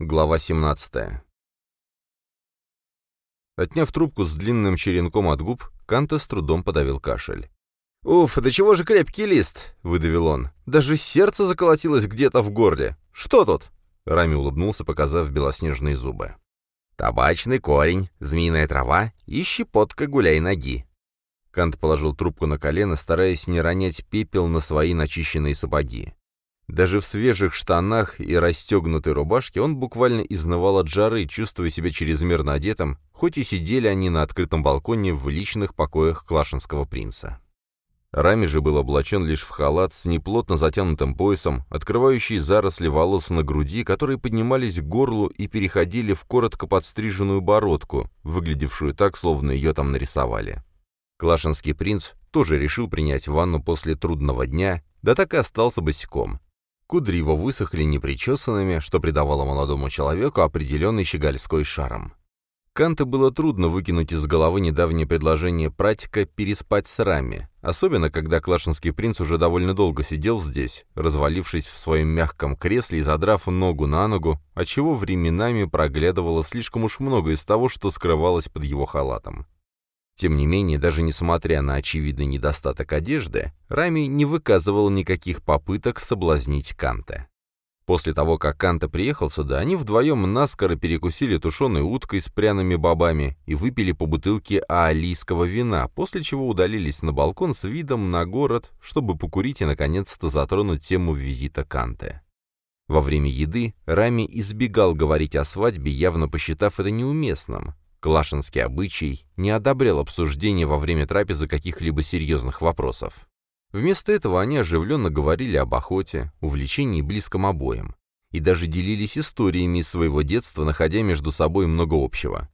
Глава 17. Отняв трубку с длинным черенком от губ, Канта с трудом подавил кашель. «Уф, да чего же крепкий лист!» — выдавил он. «Даже сердце заколотилось где-то в горле. Что тут?» Рами улыбнулся, показав белоснежные зубы. «Табачный корень, змеиная трава и щепотка гуляй ноги». Кант положил трубку на колено, стараясь не ронять пепел на свои начищенные сапоги. Даже в свежих штанах и расстегнутой рубашке он буквально изнывал от жары, чувствуя себя чрезмерно одетым, хоть и сидели они на открытом балконе в личных покоях Клашинского принца. Рами же был облачен лишь в халат с неплотно затянутым поясом, открывающий заросли волос на груди, которые поднимались к горлу и переходили в коротко подстриженную бородку, выглядевшую так, словно ее там нарисовали. Клашинский принц тоже решил принять ванну после трудного дня, да так и остался босиком. Кудри его высохли непричесанными, что придавало молодому человеку определенный щегольской шарм. Канта было трудно выкинуть из головы недавнее предложение пратика переспать с Рами, особенно когда Клашинский принц уже довольно долго сидел здесь, развалившись в своем мягком кресле и задрав ногу на ногу, отчего временами проглядывало слишком уж много из того, что скрывалось под его халатом. Тем не менее, даже несмотря на очевидный недостаток одежды, Рами не выказывал никаких попыток соблазнить Канта. После того, как Канта приехал сюда, они вдвоем наскоро перекусили тушеной уткой с пряными бобами и выпили по бутылке аалийского вина, после чего удалились на балкон с видом на город, чтобы покурить и наконец-то затронуть тему визита Канте. Во время еды Рами избегал говорить о свадьбе, явно посчитав это неуместным, Клашинский обычай не одобрял обсуждение во время трапезы каких-либо серьезных вопросов. Вместо этого они оживленно говорили об охоте, увлечении близком обоим, и даже делились историями из своего детства, находя между собой много общего.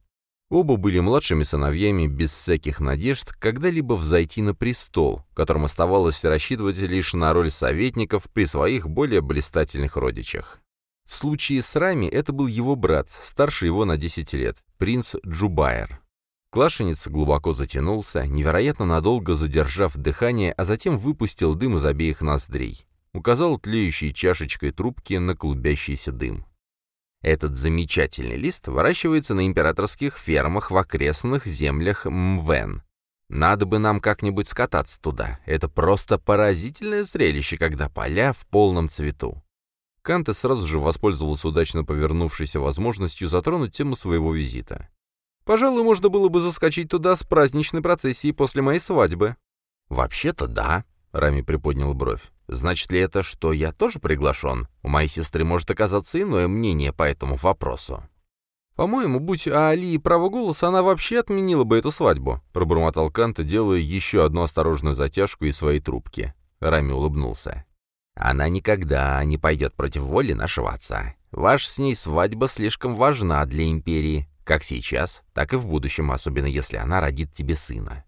Оба были младшими сыновьями без всяких надежд когда-либо взойти на престол, которым оставалось рассчитывать лишь на роль советников при своих более блистательных родичах. В случае с Рами это был его брат, старше его на 10 лет, принц Джубайр. Клашенец глубоко затянулся, невероятно надолго задержав дыхание, а затем выпустил дым из обеих ноздрей. Указал тлеющей чашечкой трубки на клубящийся дым. Этот замечательный лист выращивается на императорских фермах в окрестных землях Мвен. Надо бы нам как-нибудь скататься туда. Это просто поразительное зрелище, когда поля в полном цвету. Канте сразу же воспользовался удачно повернувшейся возможностью затронуть тему своего визита. «Пожалуй, можно было бы заскочить туда с праздничной процессией после моей свадьбы». «Вообще-то да», — Рами приподнял бровь. «Значит ли это, что я тоже приглашен? У моей сестры может оказаться иное мнение по этому вопросу». «По-моему, будь Али право голоса, она вообще отменила бы эту свадьбу», — пробормотал Канта, делая еще одну осторожную затяжку из своей трубки. Рами улыбнулся. Она никогда не пойдет против воли нашего отца. Ваша с ней свадьба слишком важна для империи, как сейчас, так и в будущем, особенно если она родит тебе сына.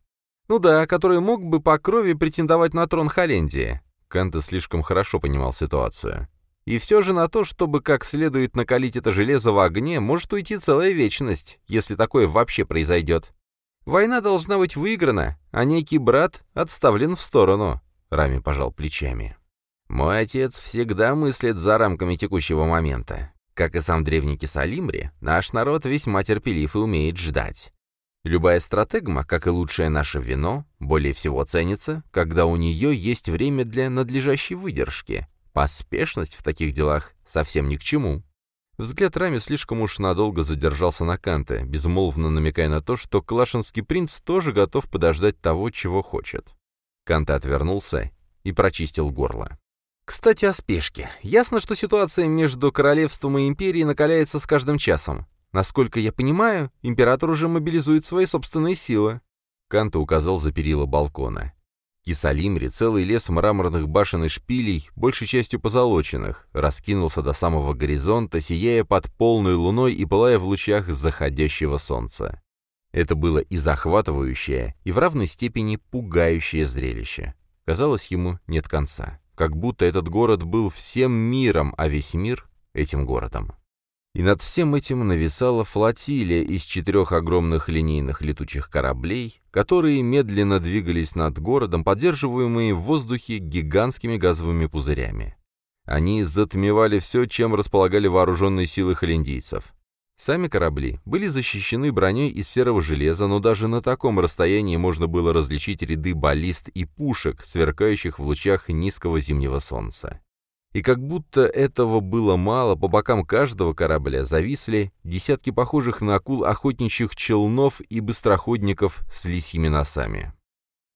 Ну да, который мог бы по крови претендовать на трон Холландии. Канта слишком хорошо понимал ситуацию. И все же на то, чтобы как следует накалить это железо в огне, может уйти целая вечность, если такое вообще произойдет. Война должна быть выиграна, а некий брат отставлен в сторону. Рами пожал плечами. Мой отец всегда мыслит за рамками текущего момента. Как и сам древний Кисалимри, наш народ весьма терпелив и умеет ждать. Любая стратегма, как и лучшее наше вино, более всего ценится, когда у нее есть время для надлежащей выдержки. Поспешность в таких делах совсем ни к чему. Взгляд Рами слишком уж надолго задержался на Канте, безмолвно намекая на то, что Клашинский принц тоже готов подождать того, чего хочет. Канте отвернулся и прочистил горло. Кстати, о спешке. Ясно, что ситуация между королевством и империей накаляется с каждым часом. Насколько я понимаю, император уже мобилизует свои собственные силы. Канта указал за перила балкона. Кисалимри, целый лес мраморных башен и шпилей, большей частью позолоченных, раскинулся до самого горизонта, сияя под полной луной и пылая в лучах заходящего солнца. Это было и захватывающее, и в равной степени пугающее зрелище. Казалось, ему нет конца как будто этот город был всем миром, а весь мир — этим городом. И над всем этим нависала флотилия из четырех огромных линейных летучих кораблей, которые медленно двигались над городом, поддерживаемые в воздухе гигантскими газовыми пузырями. Они затмевали все, чем располагали вооруженные силы холиндийцев. Сами корабли были защищены броней из серого железа, но даже на таком расстоянии можно было различить ряды баллист и пушек, сверкающих в лучах низкого зимнего солнца. И как будто этого было мало, по бокам каждого корабля зависли десятки похожих на акул охотничьих челнов и быстроходников с лисьими носами.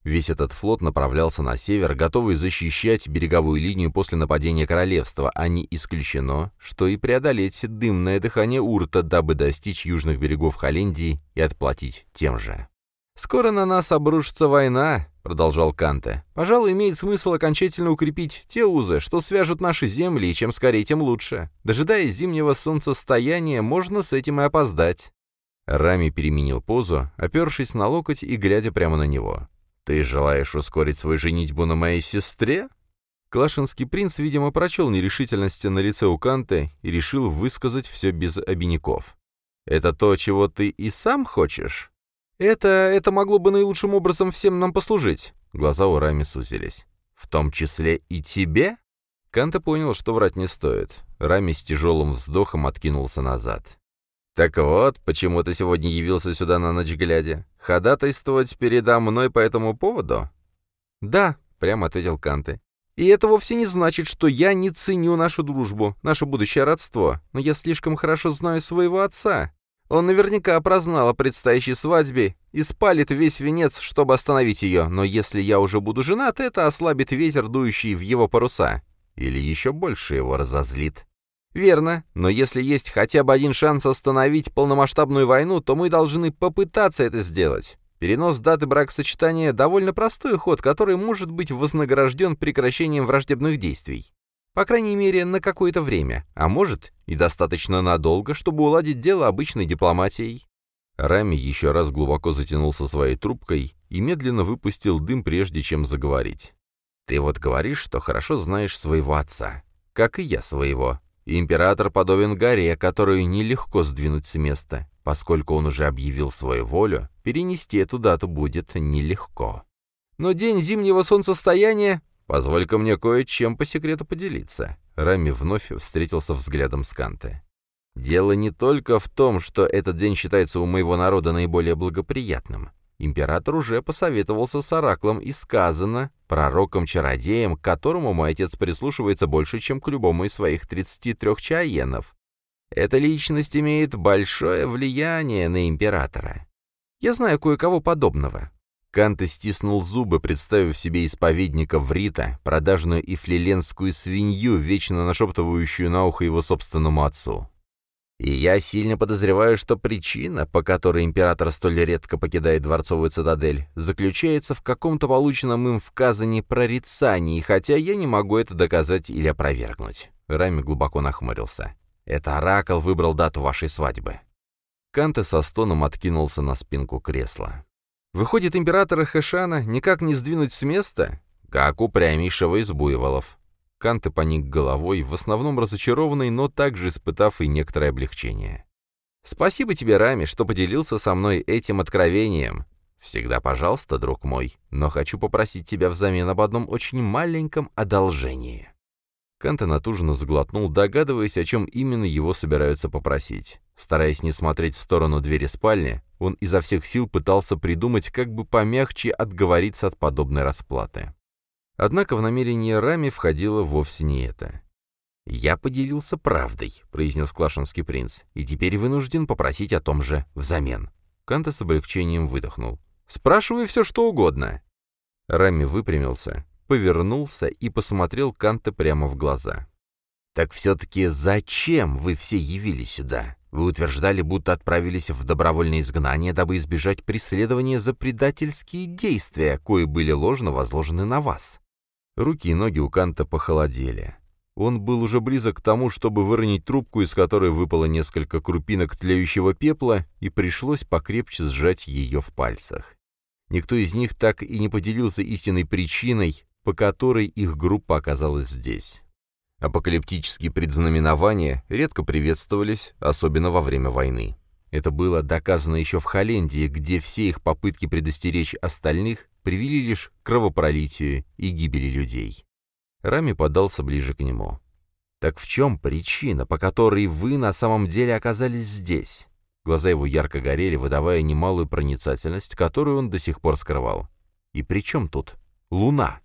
Весь этот флот направлялся на север, готовый защищать береговую линию после нападения королевства, а не исключено, что и преодолеть дымное дыхание Урта, дабы достичь южных берегов Холландии и отплатить тем же. «Скоро на нас обрушится война», — продолжал Канте. «Пожалуй, имеет смысл окончательно укрепить те узы, что свяжут наши земли, и чем скорее, тем лучше. Дожидаясь зимнего солнцестояния, можно с этим и опоздать». Рами переменил позу, опершись на локоть и глядя прямо на него. «Ты желаешь ускорить свою женитьбу на моей сестре?» Клашинский принц, видимо, прочел нерешительности на лице у Канте и решил высказать все без обиняков. «Это то, чего ты и сам хочешь?» «Это... это могло бы наилучшим образом всем нам послужить». Глаза у Рами сузились. «В том числе и тебе?» Канте понял, что врать не стоит. Рами с тяжелым вздохом откинулся назад. «Так вот, почему ты сегодня явился сюда на ночь глядя? Ходатайствовать передо мной по этому поводу?» «Да», — прямо ответил Канте. «И это вовсе не значит, что я не ценю нашу дружбу, наше будущее родство, но я слишком хорошо знаю своего отца. Он наверняка прознал о предстоящей свадьбе и спалит весь венец, чтобы остановить ее, но если я уже буду женат, это ослабит ветер, дующий в его паруса. Или еще больше его разозлит». Верно, но если есть хотя бы один шанс остановить полномасштабную войну, то мы должны попытаться это сделать. Перенос даты бракосочетания – довольно простой ход, который может быть вознагражден прекращением враждебных действий. По крайней мере, на какое-то время, а может и достаточно надолго, чтобы уладить дело обычной дипломатией. Рами еще раз глубоко затянулся своей трубкой и медленно выпустил дым, прежде чем заговорить. «Ты вот говоришь, что хорошо знаешь своего отца, как и я своего. Император подобен горе, которую нелегко сдвинуть с места. Поскольку он уже объявил свою волю, перенести эту дату будет нелегко. Но день зимнего солнцестояния... Позволь-ка мне кое-чем по секрету поделиться. Рами вновь встретился взглядом с Канте. Дело не только в том, что этот день считается у моего народа наиболее благоприятным. Император уже посоветовался с Ораклом и сказано, пророком-чародеем, к которому мой отец прислушивается больше, чем к любому из своих 33 чаенов. Эта личность имеет большое влияние на императора. Я знаю кое-кого подобного. Канте стиснул зубы, представив себе исповедника Врита, продажную и флиленскую свинью, вечно нашептывающую на ухо его собственному отцу. И я сильно подозреваю, что причина, по которой император столь редко покидает дворцовую цитадель, заключается в каком-то полученном им в Казани прорицании, хотя я не могу это доказать или опровергнуть. Рами глубоко нахмурился. Это Оракл выбрал дату вашей свадьбы. Канте со стоном откинулся на спинку кресла. Выходит, императора Хэшана никак не сдвинуть с места? Как упрямейшего из буйволов. Канте поник головой, в основном разочарованный, но также испытав и некоторое облегчение. «Спасибо тебе, Рами, что поделился со мной этим откровением. Всегда пожалуйста, друг мой, но хочу попросить тебя взамен об одном очень маленьком одолжении». Канте натужно заглотнул, догадываясь, о чем именно его собираются попросить. Стараясь не смотреть в сторону двери спальни, он изо всех сил пытался придумать, как бы помягче отговориться от подобной расплаты. Однако в намерение Рами входило вовсе не это. «Я поделился правдой», — произнес Клашинский принц, «и теперь вынужден попросить о том же взамен». Канта с облегчением выдохнул. «Спрашивай все, что угодно». Рами выпрямился, повернулся и посмотрел Канта прямо в глаза. «Так все-таки зачем вы все явились сюда? Вы утверждали, будто отправились в добровольное изгнание, дабы избежать преследования за предательские действия, кои были ложно возложены на вас. Руки и ноги у Канта похолодели. Он был уже близок к тому, чтобы выронить трубку, из которой выпало несколько крупинок тлеющего пепла, и пришлось покрепче сжать ее в пальцах. Никто из них так и не поделился истинной причиной, по которой их группа оказалась здесь. Апокалиптические предзнаменования редко приветствовались, особенно во время войны. Это было доказано еще в Холландии, где все их попытки предостеречь остальных привели лишь к кровопролитию и гибели людей. Рами подался ближе к нему. «Так в чем причина, по которой вы на самом деле оказались здесь?» Глаза его ярко горели, выдавая немалую проницательность, которую он до сих пор скрывал. «И при чем тут луна?»